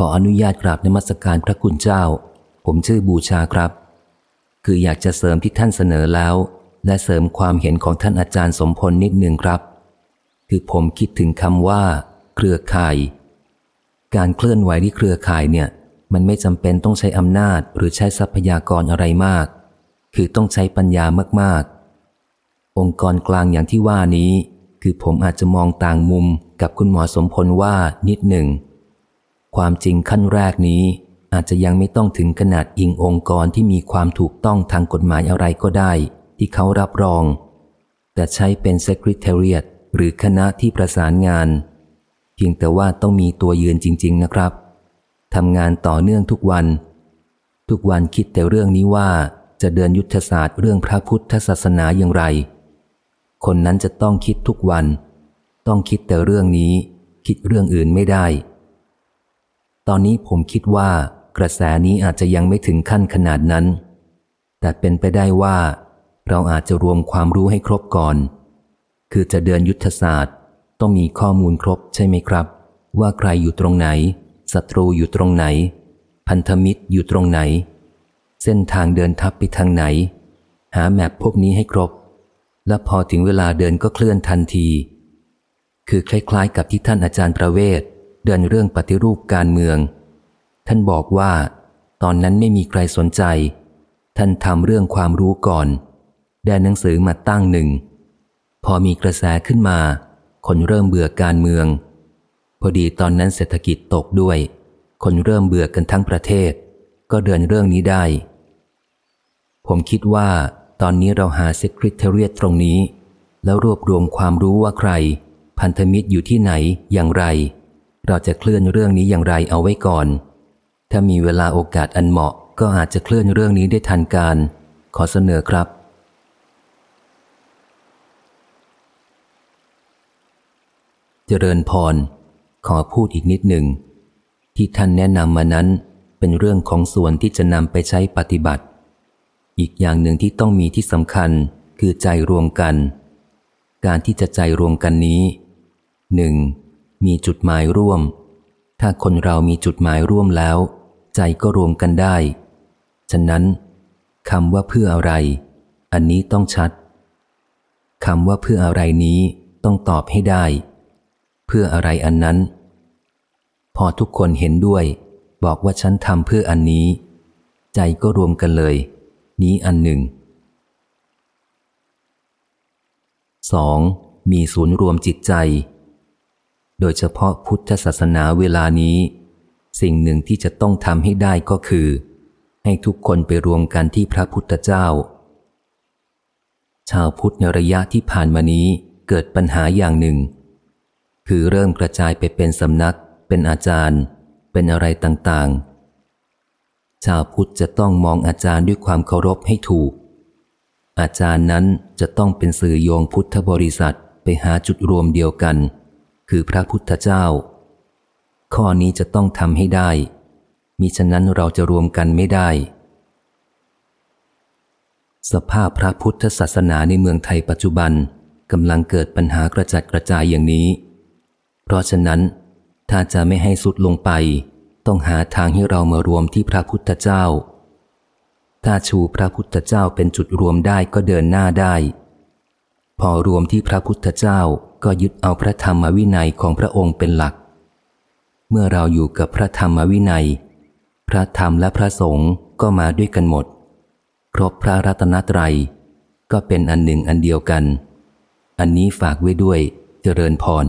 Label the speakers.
Speaker 1: ขออนุญาตกราบนมัสการพระคุณเจ้า ผมชื่อบูชาครับ คืออยากจะเสริมที่ท่านเสนอแล้ว และเสริมความเห็นของท่านอาจารย์สมพลนิดหนึ่งครับ คือผมคิดถึงคำว่า เครือข่าย การเคลื่อนไหวที่เครือข่ายเนี่ย มันไม่จำเป็นต้องใช้อำนาจหรือใช้ทรัพยากรอะไรมาก คือต้องใช้ปัญญามากๆ องค์กรกลางอย่างที่ว่านี้ คือผมอาจจะมองต่างมุมกับคุณหมอสมพลว่านิดหนึ่ง ความจริงขั้นแรกนี้อาจจะยังไม่ต้องถึงขนาดอิงองค์กรที่มีความถูกต้องทางกฎหมายอะไรก็ได้ ที่เขารับรอง แต่ใช้เป็น Secretariat หรือคณะที่ประสานงาน เพียงแต่ว่าต้องมีตัวยืนจริง ๆ นะครับทำงานต่อเนื่องทุกวัน ทุกวันคิดแต่เรื่องนี้ว่าจะเดินยุทธศาสตร์เรื่องพระพุทธศาสนาอย่างไร คนนั้นจะต้องคิดทุกวัน ต้องคิดแต่เรื่องนี้ คิดเรื่องอื่นไม่ได้ ตอนนี้ผมคิดว่ากระแสนี้อาจจะยังไม่ถึงขั้นขนาดนั้น แต่เป็นไปได้ว่า เราอาจจะรวมความรู้ให้ครบก่อน คือจะเดินยุทธศาสตร์ ต้องมีข้อมูลครบใช่ไหมครับ ว่าใครอยู่ตรงไหนศัตรูอยู่ตรงไหน พันธมิตรอยู่ตรงไหน เส้นทางเดินทัพไปทางไหน หาแมพพวกนี้ให้ครบ และพอถึงเวลาเดินก็เคลื่อนทันที คือคล้ายๆ กับที่ท่านอาจารย์ประเวศ เดินเรื่องปฏิรูปการเมือง ท่านบอกว่า ตอนนั้นไม่มีใครสนใจ ท่านทำเรื่องความรู้ก่อน ได้หนังสือมาตั้งหนึ่ง พอมีกระแสขึ้นมา คนเริ่มเบื่อการเมือง พอดีตอนนั้นเศรษฐกิจตกด้วย คนเริ่มเบื่อกันทั้งประเทศ ก็เดินเรื่องนี้ได้ ผมคิดว่าตอนนี้เราหาเซคริเทเรียตรงนี้ แล้วรวบรวมความรู้ว่าใคร พันธมิตรอยู่ที่ไหนอย่างไร เราจะเคลื่อนเรื่องนี้อย่างไรเอาไว้ก่อน ถ้ามีเวลาโอกาสอันเหมาะ ก็อาจจะเคลื่อนเรื่องนี้ได้ทันการ ขอเสนอครับ เจริญพร ขอพูดอีกนิดหนึ่ง ที่ท่านแนะนำมานั้นเป็นเรื่องของส่วนที่จะนำไปใช้ปฏิบัติ อีกอย่างหนึ่งที่ต้องมีที่สำคัญคือใจรวมกัน การที่จะใจรวมกันนี้หนึ่ง มีจุดหมายร่วม ถ้าคนเรามีจุดหมายร่วมแล้ว ใจก็รวมกันได้ ฉะนั้นคำว่าเพื่ออะไร อันนี้ต้องชัดคำว่าเพื่ออะไรนี้ต้องตอบให้ได้ เพื่ออะไรอันนั้น พอทุกคนเห็นด้วย บอกว่าฉันทำเพื่ออันนี้ ใจก็รวมกันเลย นี้อันหนึ่ง 2. มีศูนย์รวมจิตใจ โดยเฉพาะพุทธศาสนาเวลานี้ สิ่งหนึ่งที่จะต้องทำให้ได้ก็คือ ให้ทุกคนไปรวมกันที่พระพุทธเจ้า ชาวพุทธในระยะที่ผ่านมานี้เกิดปัญหาอย่างหนึ่ง คือเริ่มกระจายไปเป็นสำนัก เป็นอาจารย์ เป็นอะไรต่างๆ ชาวพุทธจะต้องมองอาจารย์ด้วยความเคารพให้ถูก อาจารย์นั้นจะต้องเป็นสื่อโยงพุทธบริษัทไปหาจุดรวมเดียวกัน คือพระพุทธเจ้า ข้อนี้จะต้องทำให้ได้ มิฉะนั้นเราจะรวมกันไม่ได้ สภาพพระพุทธศาสนาในเมืองไทยปัจจุบันกำลังเกิดปัญหากระจัดกระจายอย่างนี้ เพราะฉะนั้น ถ้าจะไม่ให้สุดลงไป ต้องหาทางให้เรามารวมที่พระพุทธเจ้า ถ้าชูพระพุทธเจ้าเป็นจุดรวมได้ก็เดินหน้าได้ พอรวมที่พระพุทธเจ้า ก็ยึดเอาพระธรรมวินัยของพระองค์เป็นหลัก เมื่อเราอยู่กับพระธรรมวินัย พระธรรมและพระสงฆ์ก็มาด้วยกันหมด ครบพระรัตนตรัย ก็เป็นอันหนึ่งอันเดียวกัน อันนี้ฝากไว้ด้วยเจริญพร